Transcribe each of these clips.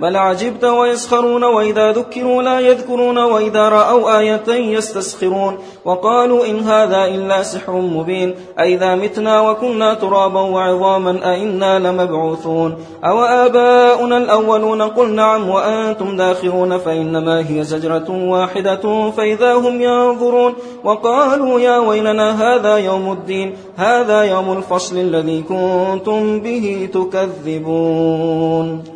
بل عجبت ويسخرون وإذا ذكروا لا يذكرون وإذا رأوا آية يستسخرون وقالوا إن هذا إلا سحر مبين أئذا متنا وكنا ترابا وعظاما أئنا لمبعوثون أو آباؤنا الأولون قل نعم وأنتم داخرون فإنما هي زجرة واحدة فإذا هم ينظرون وقالوا يا ويلنا هذا يوم الدين هذا يوم الفصل الذي كنتم به تكذبون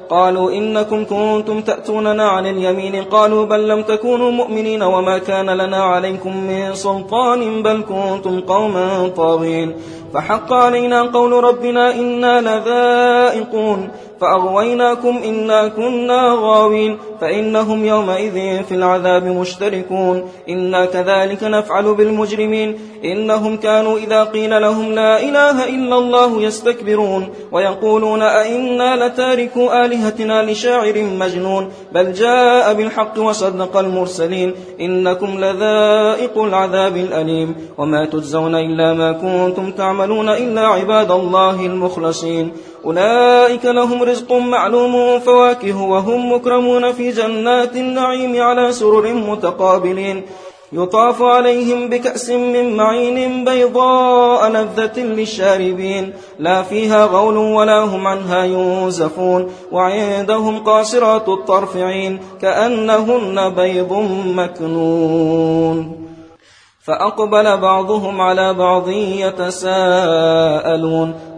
قالوا إنكم كنتم تأتوننا عن اليمين. قالوا بل لم تكونوا مؤمنين وما كان لنا عليكم من سلطان بل كنتم قوما طاغين. فحق علينا قول ربنا إنا لذائقون. فأغويناكم إنا كنا غاوين. فإنهم يومئذ في العذاب مشتركون. إنا كذلك نفعل بالمجرمين. إنهم كانوا إذا قيل لهم لا إله إلا الله يستكبرون. ويقولون أئنا لتاركوا آلهتنا لشاعر مجنون بل جاء بالحق وصدق المرسلين. إنكم لذائق العذاب الأليم. وما تجزون إلا ما كنتم تعملون إلا عباد الله المخلصين. أولئك لهم رزق معلوم فواكه وهم مكرمون في جنات النعيم على سرر متقابلين. يطاف عليهم بكأس من معين بيضاء لذة للشاربين. لا فيها غول ولا هم عنها ينزفون وعندهم قاصرات الطرفعين كأنهن بيض مكنون. فأقبل بعضهم على بعض يتساءلون.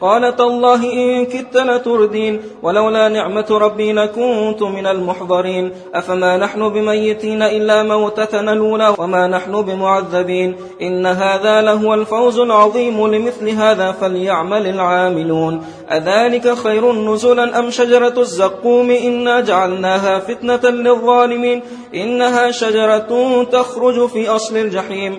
قال تالله إن كدت لتردين ولولا نعمة ربي لكنت من المحضرين. أفما نحن بميتين إلا موتتنا الأولى وما نحن بمعذبين. إن هذا لهو الفوز العظيم لمثل هذا فليعمل العاملون. أذلك خير نزلا أم شجرة الزقوم؟ إنا جعلناها فتنة للظالمين. إنها شجرة تخرج في أصل الجحيم.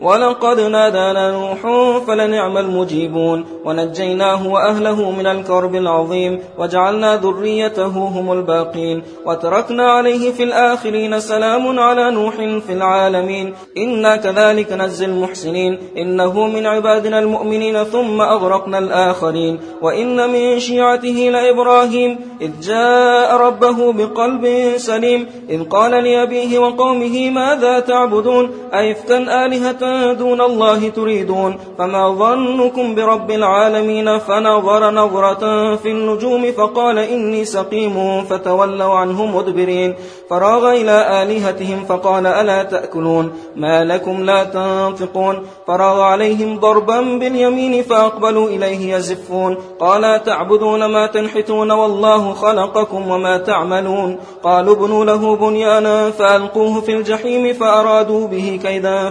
ولقد نادانا نوح فلنعم المجيبون. ونجيناه وأهله من الكرب العظيم. وجعلنا ذريته هم الباقين. وتركنا عليه في الآخرين سلام على نوح في العالمين. إنا كذلك نجزي المحسنين. إنه من عبادنا المؤمنين ثم أغرقنا الآخرين. وإن من شيعته لإبراهيم. إذ جاء ربه بقلب سليم. إذ قال لأبيه وقومه ماذا تعبدون؟ أيفكا آلهة دون الله تريدون. فما ظنكم برب العالمين فنظر نظرة في النجوم فقال إني سقيم فتولوا عنه مدبرين. فراغ إلى آلهتهم فقال ألا تأكلون؟ ما لكم لا تنطقون. فراغ عليهم ضربا باليمين فأقبلوا إليه يزفون. قال تعبدون ما تنحتون والله خلقكم وما تعملون. قالوا ابنوا له بنيانا فألقوه في الجحيم فأرادوا به كيدا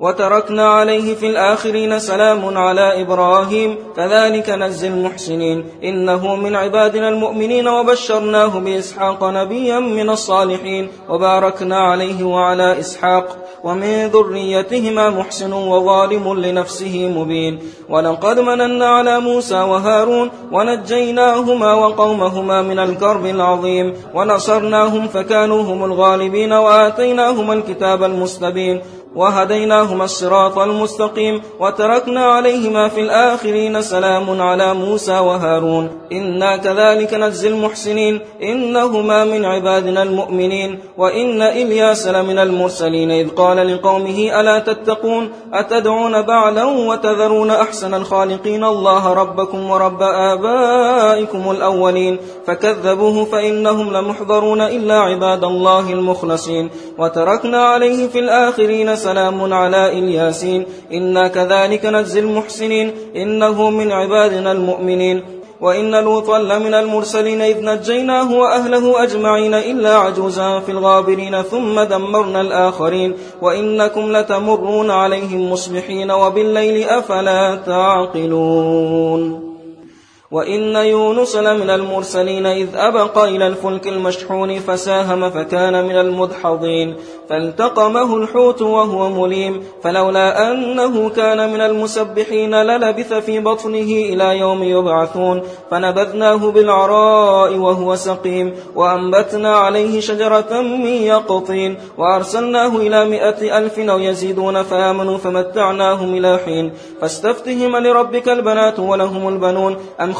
وتركنا عليه في الآخرين سلام على إبراهيم كذلك نزل المحسنين. إنه من عبادنا المؤمنين وبشرناه بإسحاق نبيا من الصالحين وباركنا عليه وعلى إسحاق ومن ذريتهما محسن وظالم لنفسه مبين. ولقد مننا على موسى وهارون ونجيناهما وقومهما من الكرب العظيم ونصرناهم فكانوا هم الغالبين وآتيناهما الكتاب المستبين. وهديناهما الصراط المستقيم وتركنا عليهما في الآخرين سلام على موسى وهارون. إنا كذلك نجزي المحسنين. إنهما من عبادنا المؤمنين. وإن إلياس لمن المرسلين. إذ قال لقومه ألا تتقون؟ أتدعون بعلا وتذرون أحسن الخالقين؟ الله ربكم ورب آبائكم الأولين. فكذبوه فإنهم لمحضرون إلا عباد الله المخلصين. وتركنا عليه في الآخرين سلام على إلياسين. إنا كذلك نجزي المحسنين. إنه من عبادنا المؤمنين. وإن لوطا لمن المرسلين. إذ نجيناه وأهله أجمعين إلا عجوزا في الغابرين. ثم دمرنا الآخرين. وإنكم لتمرون عليهم مصبحين. وبالليل أفلا تعقلون. وإن يونس لمن المرسلين إذ أبق إلى الفلك المشحون فساهم فكان من المدحضين فالتقمه الحوت وهو مليم فلولا أنه كان من المسبحين للبث في بطنه إلى يوم يبعثون فنبذناه بالعراء وهو سقيم وأنبتنا عليه شجرة من يقطين وأرسلناه إلى مئة ألف أو يزيدون فآمنوا فمتعناهم إلى حين فاستفتهم لربك البنات ولهم البنون أم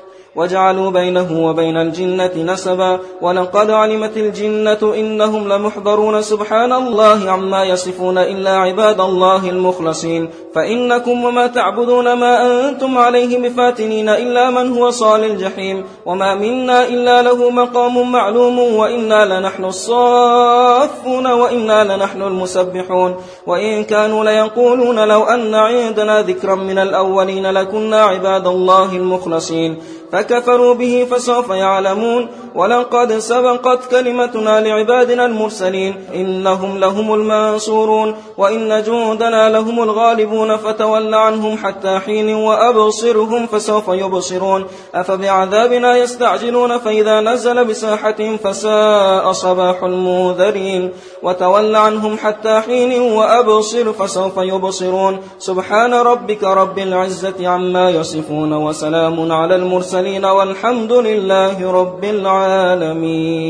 وجعلوا بينه وبين الجنة نسبا ولقد علمت الجنة إنهم لمحضرون سبحان الله عما يصفون إلا عباد الله المخلصين فإنكم وما تعبدون ما أنتم عليه بفاتنين إلا من هو صال الجحيم وما منا إلا له مقام معلوم وإنا لنحن الصافون وإنا لنحن المسبحون وإن كانوا ليقولون لو أن عندنا ذكرا من الأولين لكنا عباد الله المخلصين فكفروا به فسوف يعلمون. ولقد سبقت كلمتنا لعبادنا المرسلين. إنهم لهم المنصورون. وإن جودنا لهم الغالبون. فتول عنهم حتى حين وأبصرهم فسوف يبصرون. أفبعذابنا يستعجلون فإذا نزل بساحتهم فساء صباح المنذرين وتول عنهم حتى حين وأبصر فسوف يبصرون. سبحان ربك رب العزة عما يصفون. وسلام على المرسلين والحمد لله رب العالمين.